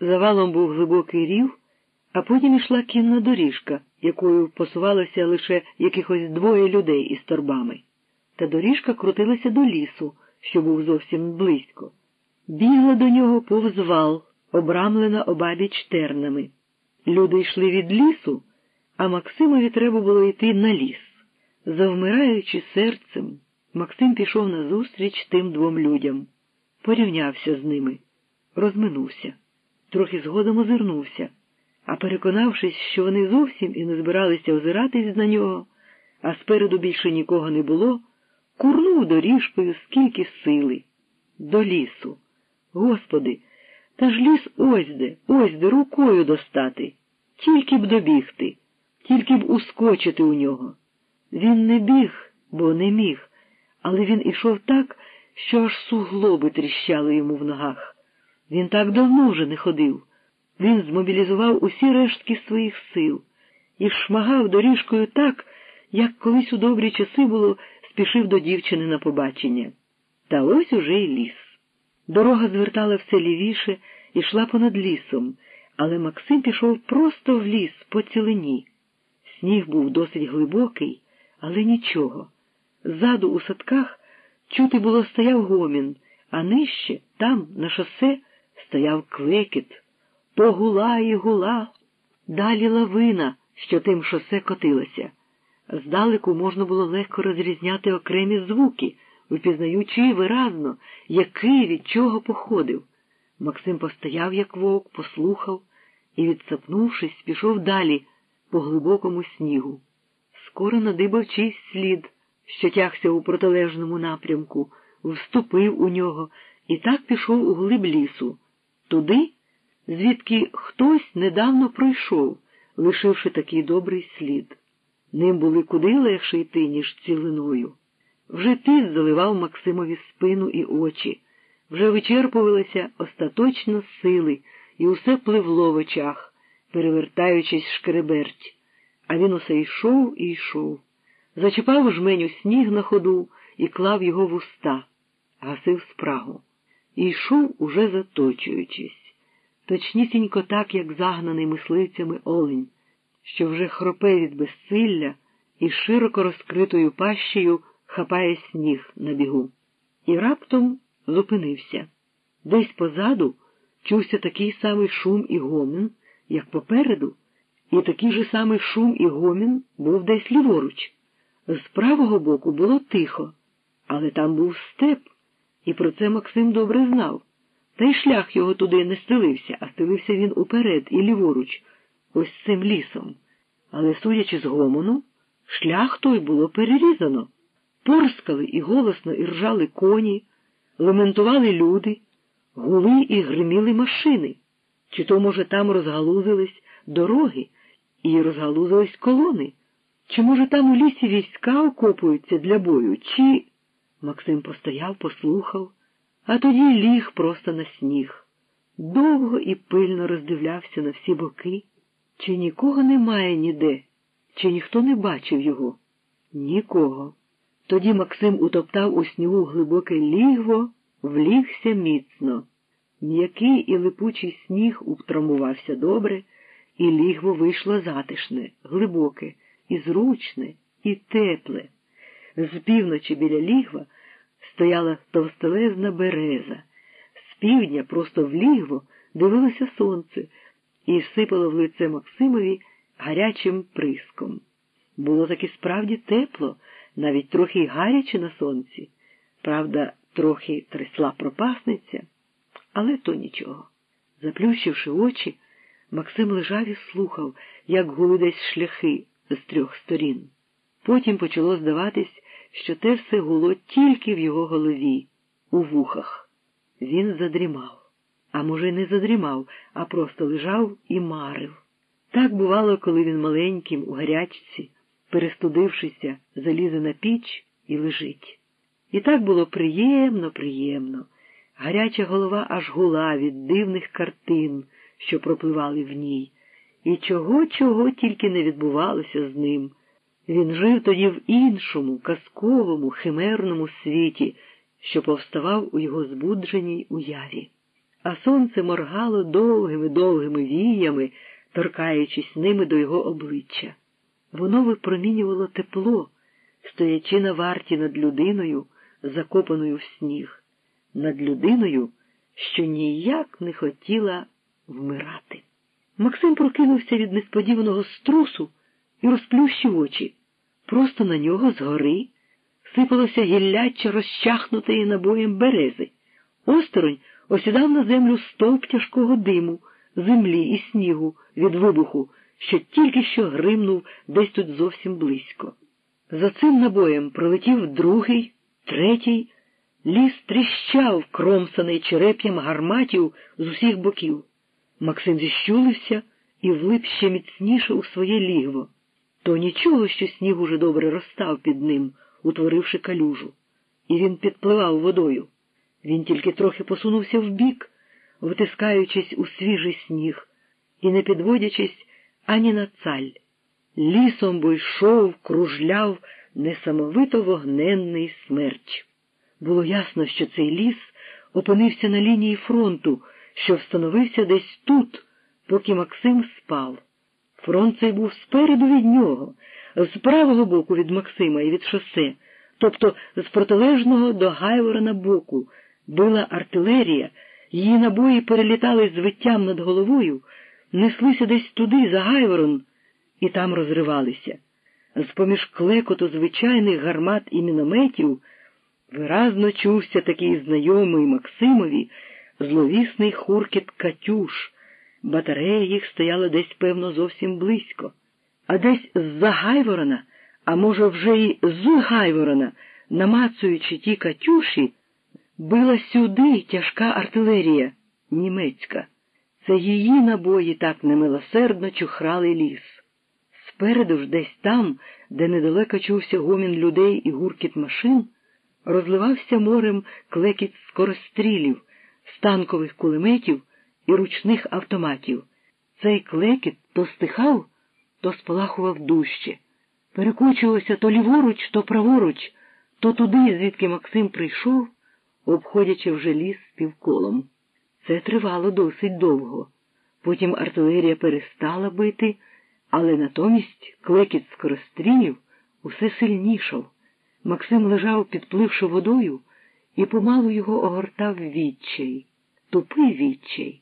Завалом був глибокий рів, а потім ішла кінна доріжка, якою посувалося лише якихось двоє людей із торбами. Та доріжка крутилася до лісу, що був зовсім близько. Бігла до нього повз вал, обрамлена обабіч тернами. Люди йшли від лісу, а Максимові треба було йти на ліс. Завмираючи серцем, Максим пішов назустріч тим двом людям, порівнявся з ними, розминувся, трохи згодом озирнувся, а переконавшись, що вони зовсім і не збиралися озиратись на нього, а спереду більше нікого не було, курнув доріжкою скільки сили, до лісу. Господи, та ж ліс ось де, ось де рукою достати, тільки б добігти, тільки б ускочити у нього. Він не біг, бо не міг, але він ішов так, що аж суглоби тріщали йому в ногах. Він так давно вже не ходив. Він змобілізував усі рештки своїх сил і шмагав доріжкою так, як колись у добрі часи було спішив до дівчини на побачення. Та ось уже й ліс. Дорога звертала все лівіше і йшла понад лісом, але Максим пішов просто в ліс по цілині. Сніг був досить глибокий, але нічого. Ззаду у садках чути було стояв гомін, а нижче, там, на шосе, стояв клекіт. То гула і гула, далі лавина, що тим шосе котилася. Здалеку можна було легко розрізняти окремі звуки, впізнаючи виразно, який від чого походив. Максим постояв, як вовк, послухав і, відсапнувшись, пішов далі по глибокому снігу. Скоро надибав чийсь слід, що тягся у протилежному напрямку, вступив у нього і так пішов у глиб лісу, туди, звідки хтось недавно пройшов, лишивши такий добрий слід. Ним були куди легше йти, ніж цілиною. Вже піт заливав Максимові спину і очі, вже вичерпувалися остаточно сили, і усе пливло в очах, перевертаючись шкереберть. А він усе йшов і йшов. Зачіпав жменю сніг на ходу і клав його в уста, гасив спрагу. І йшов, уже заточуючись, точнісінько так, як загнаний мисливцями олень, що вже хропе від безсилля і широко розкритою пащею хапає сніг на бігу. І раптом зупинився. Десь позаду чувся такий самий шум і гомін, як попереду, і такий же самий шум і гомін був десь ліворуч. З правого боку було тихо, але там був степ, і про це Максим добре знав. Та й шлях його туди не стелився, а стелився він уперед і ліворуч, ось цим лісом. Але, судячи з гомону, шлях той було перерізано. Порскали і голосно і ржали коні, лементували люди, гули і гриміли машини. Чи то, може, там розгалузились дороги і розгалузились колони? Чи, може, там у лісі війська окопуються для бою, чи. Максим постояв, послухав, а тоді ліг просто на сніг. Довго і пильно роздивлявся на всі боки, чи нікого немає ніде, чи ніхто не бачив його? Нікого. Тоді Максим утоптав у снігу глибоке лігво, влігся міцно. М'який і липучий сніг утрамувався добре, і лігво вийшло затишне, глибоке, і зручне, і тепле. З півночі біля лігва стояла товстелезна береза, з півдня просто в лігво дивилося сонце і сипало в лице Максимові гарячим приском. Було таки справді тепло, навіть трохи гаряче на сонці. Правда, трохи трясла пропасниця, але то нічого. Заплющивши очі, Максим лежав і слухав, як гули десь шляхи з трьох сторін. Потім почало здаватись, що те все гуло тільки в його голові, у вухах. Він задрімав, а може, не задрімав, а просто лежав і марив. Так бувало, коли він маленьким у гарячці, перестудившися, залізе на піч і лежить. І так було приємно, приємно. Гаряча голова аж гула від дивних картин, що пропливали в ній, і чого, чого тільки не відбувалося з ним. Він жив тоді в іншому, казковому, химерному світі, що повставав у його збудженій уяві. а сонце моргало довгими довгими віями, торкаючись ними до його обличчя. Воно випромінювало тепло, стоячи на варті над людиною, закопаною в сніг, над людиною, що ніяк не хотіла вмирати. Максим прокинувся від несподіваного струсу і розплющив очі. Просто на нього згори сипалося гілляча розчахнутої набоєм берези. Осторонь осідав на землю стовп тяжкого диму, землі і снігу від вибуху, що тільки що гримнув десь тут зовсім близько. За цим набоєм пролетів другий, третій, ліс тріщав, кромсаний череп'ям гарматів з усіх боків. Максим зіщулився і влип ще міцніше у своє лігво. То нічого, що сніг уже добре розстав під ним, утворивши калюжу, і він підпливав водою. Він тільки трохи посунувся вбік, витискаючись у свіжий сніг і не підводячись ані на цаль. Лісом бо йшов, кружляв несамовито вогненний смерч. Було ясно, що цей ліс опинився на лінії фронту, що встановився десь тут, поки Максим спав. Фронт цей був спереду від нього, з правого боку від Максима і від шосе, тобто з протилежного до Гайворона боку, била артилерія, її набої перелітали з виттям над головою, неслися десь туди, за Гайворон, і там розривалися. З поміж клекоту звичайних гармат і мінометів виразно чувся такий знайомий Максимові зловісний хуркіт Катюш. Батарея їх стояла десь, певно, зовсім близько, а десь з-за Гайворона, а може, вже й з Гайворона, намацуючи ті Катюші, била сюди тяжка артилерія німецька. Це її набої так немилосердно чухрали ліс. Спереду ж, десь там, де недалеко чувся гомін людей і гуркіт машин, розливався морем клекіт скорострілів, станкових кулеметів і ручних автоматів. Цей клекіт то стихав, то спалахував дужче. Перекочувався то ліворуч, то праворуч, то туди, звідки Максим прийшов, обходячи вже ліс півколом. Це тривало досить довго. Потім артилерія перестала бити, але натомість клекіт скорострілів усе сильнішав. Максим лежав, підпливши водою, і помалу його огортав відчай, тупий відчай,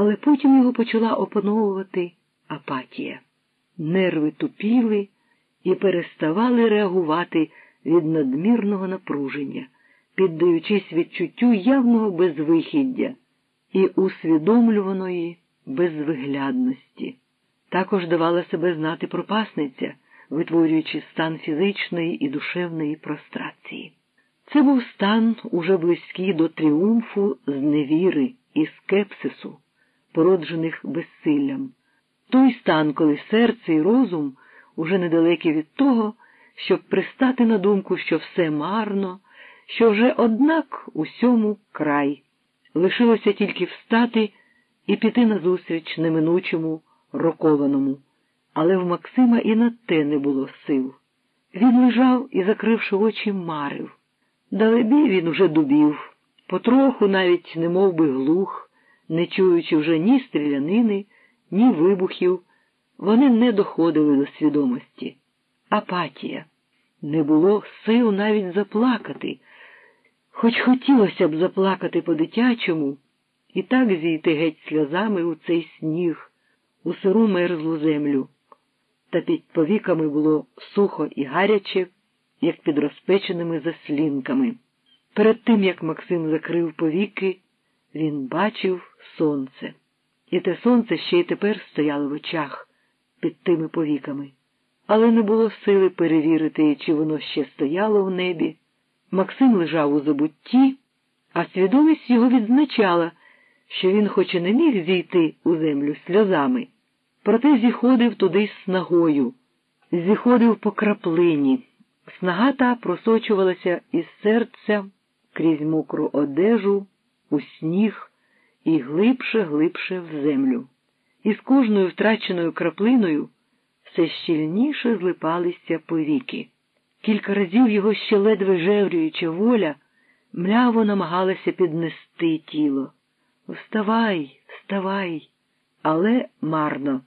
але потім його почала опановувати апатія. Нерви тупіли і переставали реагувати від надмірного напруження, піддаючись відчуттю явного безвихіддя і усвідомлюваної безвиглядності. Також давала себе знати пропасниця, витворюючи стан фізичної і душевної прострації. Це був стан уже близький до тріумфу з невіри і скепсису, породжених безсиллям. Той стан, коли серце і розум уже недалекі від того, щоб пристати на думку, що все марно, що вже, однак, усьому край. Лишилося тільки встати і піти назустріч неминучому рокованому. Але в Максима і на те не було сил. Він лежав і, закривши очі, марив. Далебі він уже дубів, потроху навіть не би глух, не чуючи вже ні стрілянини, ні вибухів, вони не доходили до свідомості. Апатія. Не було сил навіть заплакати, хоч хотілося б заплакати по-дитячому і так зійти геть сльозами у цей сніг, у сиру мерзлу землю. Та під повіками було сухо і гаряче як під розпеченими заслінками. Перед тим, як Максим закрив повіки, він бачив сонце. І те сонце ще й тепер стояло в очах під тими повіками. Але не було сили перевірити, чи воно ще стояло в небі. Максим лежав у забутті, а свідомість його відзначала, що він хоч і не міг зійти у землю сльозами, проте зіходив туди снагою, зіходив по краплині. Снагата просочувалася із серця крізь мокру одежу, у сніг і глибше, глибше в землю. І з кожною втраченою краплиною все щільніше злипалися повіки. Кілька разів його ще ледве жеврююча воля, мляво намагалася піднести тіло. Вставай, вставай. Але марно.